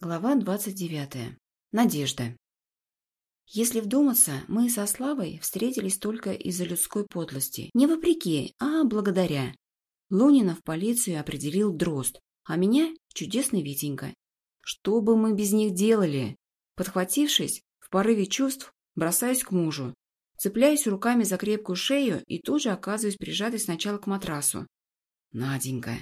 Глава двадцать девятая. Надежда. Если вдуматься, мы со Славой встретились только из-за людской подлости. Не вопреки, а благодаря. Лунина в полицию определил Дрозд, а меня – чудесный Витенька. Что бы мы без них делали? Подхватившись, в порыве чувств, бросаюсь к мужу. Цепляюсь руками за крепкую шею и тут же оказываюсь прижатой сначала к матрасу. «Наденька,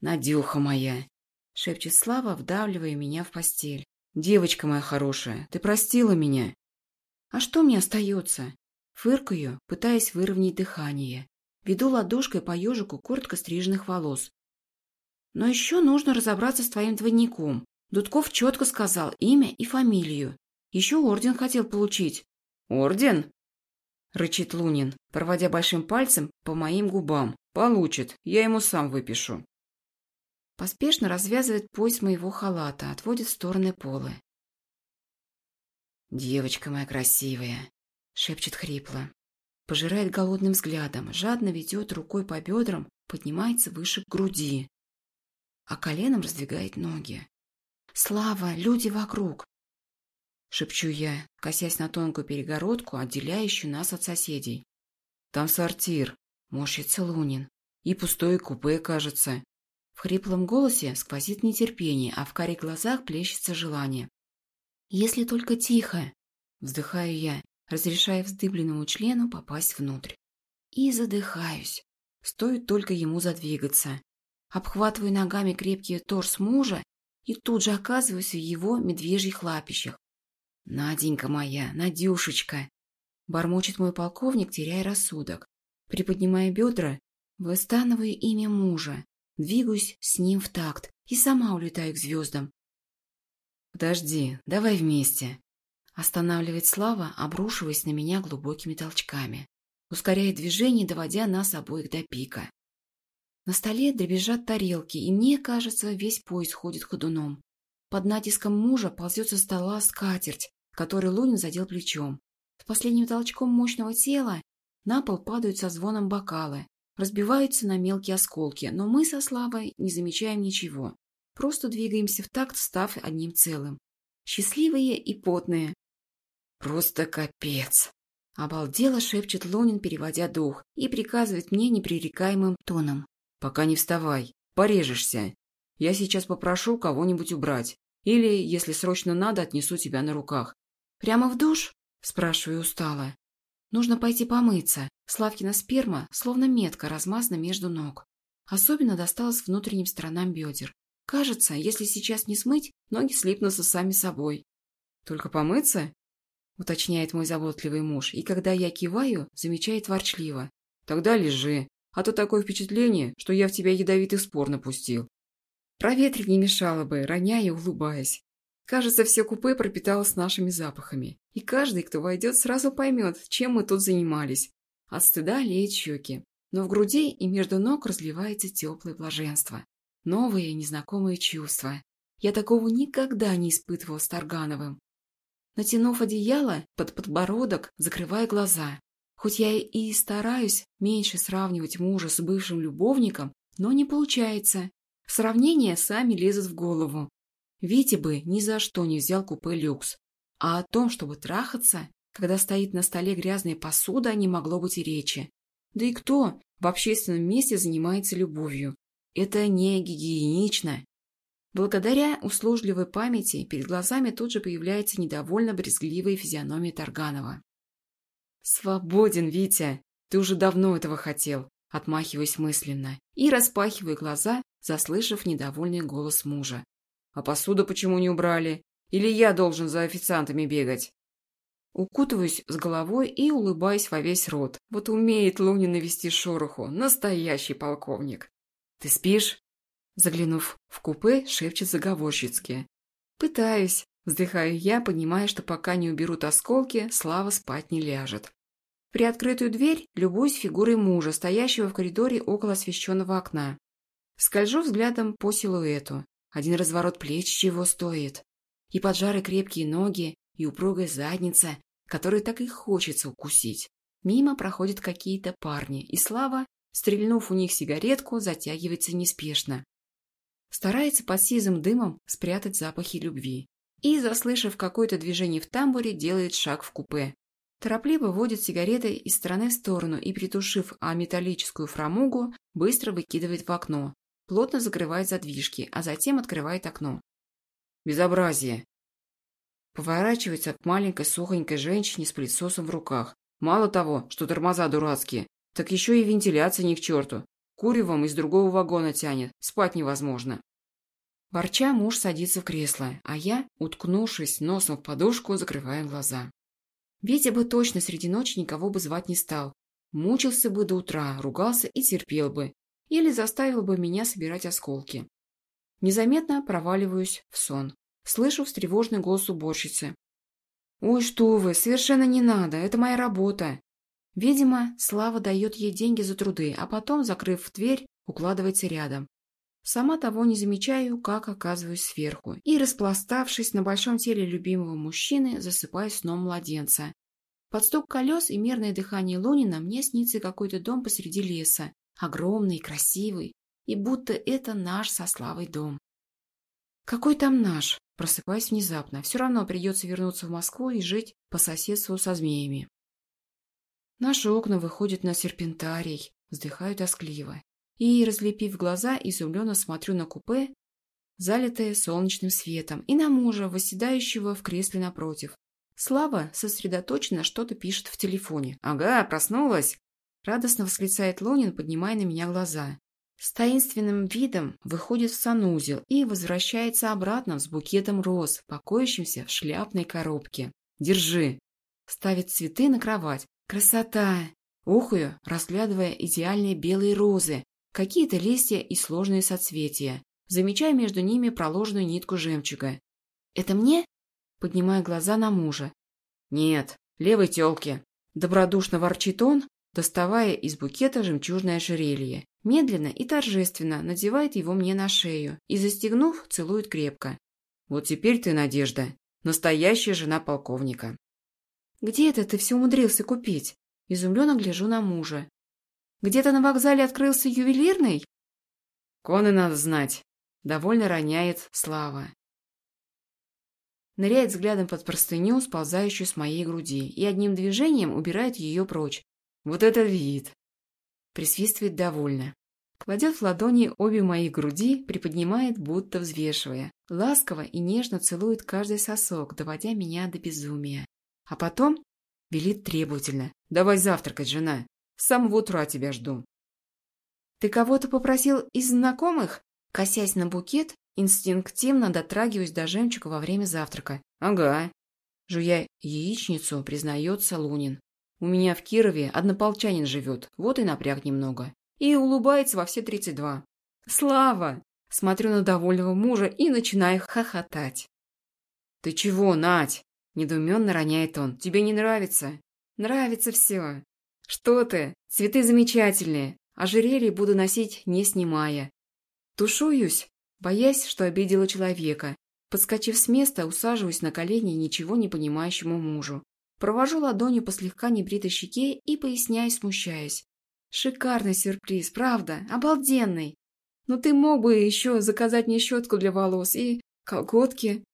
Надюха моя!» — шепчет Слава, вдавливая меня в постель. «Девочка моя хорошая, ты простила меня?» «А что мне остается?» Фыркаю, пытаясь выровнять дыхание. Веду ладошкой по ежику коротко стриженных волос. «Но еще нужно разобраться с твоим двойником. Дудков четко сказал имя и фамилию. Еще орден хотел получить». «Орден?» — рычит Лунин, проводя большим пальцем по моим губам. «Получит, я ему сам выпишу». Поспешно развязывает пояс моего халата, отводит в стороны полы. «Девочка моя красивая!» — шепчет хрипло. Пожирает голодным взглядом, жадно ведет рукой по бедрам, поднимается выше к груди. А коленом раздвигает ноги. «Слава! Люди вокруг!» Шепчу я, косясь на тонкую перегородку, отделяющую нас от соседей. «Там сортир!» — морщится Лунин. «И пустое купе, кажется. В хриплом голосе сквозит нетерпение, а в карих глазах плещется желание. «Если только тихо!» – вздыхаю я, разрешая вздыбленному члену попасть внутрь. И задыхаюсь. Стоит только ему задвигаться. Обхватываю ногами крепкий торс мужа и тут же оказываюсь в его медвежьих лапищах. «Наденька моя, Надюшечка!» – бормочет мой полковник, теряя рассудок. Приподнимая бедра, выстанываю имя мужа, Двигаюсь с ним в такт и сама улетаю к звездам. «Подожди, давай вместе», — останавливает Слава, обрушиваясь на меня глубокими толчками. Ускоряет движение, доводя нас обоих до пика. На столе дребезжат тарелки, и мне кажется, весь поезд ходит ходуном. Под натиском мужа ползет со стола скатерть, которой Лунин задел плечом. С последним толчком мощного тела на пол падают со звоном бокалы, разбиваются на мелкие осколки, но мы со Славой не замечаем ничего. Просто двигаемся в такт, став одним целым. Счастливые и потные. «Просто капец!» Обалдело шепчет Лунин, переводя дух, и приказывает мне непререкаемым тоном. «Пока не вставай, порежешься. Я сейчас попрошу кого-нибудь убрать. Или, если срочно надо, отнесу тебя на руках». «Прямо в душ?» – спрашиваю устало. Нужно пойти помыться. Славкина сперма словно метка размазана между ног. Особенно досталась внутренним сторонам бедер. Кажется, если сейчас не смыть, ноги слипнутся сами собой. «Только помыться?» — уточняет мой заботливый муж, и когда я киваю, замечает ворчливо. «Тогда лежи, а то такое впечатление, что я в тебя ядовитый спор напустил». Проветрить не мешало бы, роняя улыбаясь. Кажется, все купе пропиталось нашими запахами, и каждый, кто войдет, сразу поймет, чем мы тут занимались. От стыда леет щеки, но в груди и между ног разливается теплое блаженство. Новые, незнакомые чувства. Я такого никогда не испытывал с Таргановым. Натянув одеяло под подбородок, закрывая глаза. Хоть я и стараюсь меньше сравнивать мужа с бывшим любовником, но не получается. Сравнения сами лезут в голову. Витя бы ни за что не взял купе люкс. А о том, чтобы трахаться, когда стоит на столе грязная посуда, не могло быть и речи. Да и кто в общественном месте занимается любовью? Это не гигиенично. Благодаря услужливой памяти перед глазами тут же появляется недовольно брезгливая физиономия Тарганова. «Свободен, Витя! Ты уже давно этого хотел!» Отмахиваясь мысленно и распахивая глаза, заслышав недовольный голос мужа. А посуду почему не убрали? Или я должен за официантами бегать? Укутываюсь с головой и улыбаюсь во весь рот. Вот умеет Лунин навести шороху. Настоящий полковник. «Ты спишь?» Заглянув в купе, шепчет заговорщицки. «Пытаюсь», — вздыхаю я, понимая, что пока не уберут осколки, Слава спать не ляжет. При открытую дверь любуюсь фигурой мужа, стоящего в коридоре около освещенного окна. Скольжу взглядом по силуэту. Один разворот плеч чего стоит. И поджары крепкие ноги, и упругая задница, которую так и хочется укусить. Мимо проходят какие-то парни, и Слава, стрельнув у них сигаретку, затягивается неспешно. Старается под сизым дымом спрятать запахи любви. И, заслышав какое-то движение в тамбуре, делает шаг в купе. Торопливо водит сигаретой из стороны в сторону и, притушив а металлическую фрамугу, быстро выкидывает в окно. Плотно закрывает задвижки, а затем открывает окно. Безобразие. Поворачивается к маленькой сухонькой женщине с пылесосом в руках. Мало того, что тормоза дурацкие, так еще и вентиляция не к черту. Куревом из другого вагона тянет, спать невозможно. Ворча, муж садится в кресло, а я, уткнувшись носом в подушку, закрываю глаза. Витя бы точно среди ночи никого бы звать не стал. Мучился бы до утра, ругался и терпел бы. Или заставил бы меня собирать осколки. Незаметно проваливаюсь в сон. Слышу встревожный голос уборщицы. «Ой, что вы, совершенно не надо, это моя работа». Видимо, Слава дает ей деньги за труды, а потом, закрыв дверь, укладывается рядом. Сама того не замечаю, как оказываюсь сверху, и, распластавшись на большом теле любимого мужчины, засыпаю сном младенца. Под стук колес и мерное дыхание Лунина мне снится какой-то дом посреди леса, огромный, красивый, и будто это наш со Славой дом. Какой там наш? Просыпаюсь внезапно. Все равно придется вернуться в Москву и жить по соседству со змеями. Наши окна выходят на серпентарий, вздыхаю тоскливо и, разлепив глаза, изумленно смотрю на купе, залитое солнечным светом, и на мужа, восседающего в кресле напротив. Слава сосредоточенно что-то пишет в телефоне. «Ага, проснулась!» Радостно восклицает Лунин, поднимая на меня глаза. С таинственным видом выходит в санузел и возвращается обратно с букетом роз, покоящимся в шляпной коробке. «Держи!» Ставит цветы на кровать. «Красота!» Ухаю, разглядывая идеальные белые розы, какие-то листья и сложные соцветия, замечая между ними проложенную нитку жемчуга. «Это мне?» Поднимая глаза на мужа. «Нет, левой тёлке». Добродушно ворчит он, доставая из букета жемчужное ожерелье. Медленно и торжественно надевает его мне на шею и, застегнув, целует крепко. «Вот теперь ты, Надежда, настоящая жена полковника». «Где это ты все умудрился купить?» Изумленно гляжу на мужа. Где-то на вокзале открылся ювелирный? Коны надо знать. Довольно роняет Слава. Ныряет взглядом под простыню, сползающую с моей груди, и одним движением убирает ее прочь. Вот это вид! Присвистывает довольно. Кладет в ладони обе мои груди, приподнимает, будто взвешивая. Ласково и нежно целует каждый сосок, доводя меня до безумия. А потом велит требовательно. «Давай завтракать, жена!» С самого утра тебя жду». «Ты кого-то попросил из знакомых?» Косясь на букет, инстинктивно дотрагиваюсь до жемчуга во время завтрака. «Ага». Жуя яичницу, признается Лунин. «У меня в Кирове однополчанин живет, вот и напряг немного». И улыбается во все тридцать два. «Слава!» Смотрю на довольного мужа и начинаю хохотать. «Ты чего, Надь?» Недоуменно роняет он. «Тебе не нравится?» «Нравится все. «Что ты? Цветы замечательные. Ожерелье буду носить, не снимая». Тушуюсь, боясь, что обидела человека. Подскочив с места, усаживаюсь на колени ничего не понимающему мужу. Провожу ладонью по слегка небритой щеке и поясняю, смущаясь. «Шикарный сюрприз, правда? Обалденный! Но ты мог бы еще заказать мне щетку для волос и колготки?»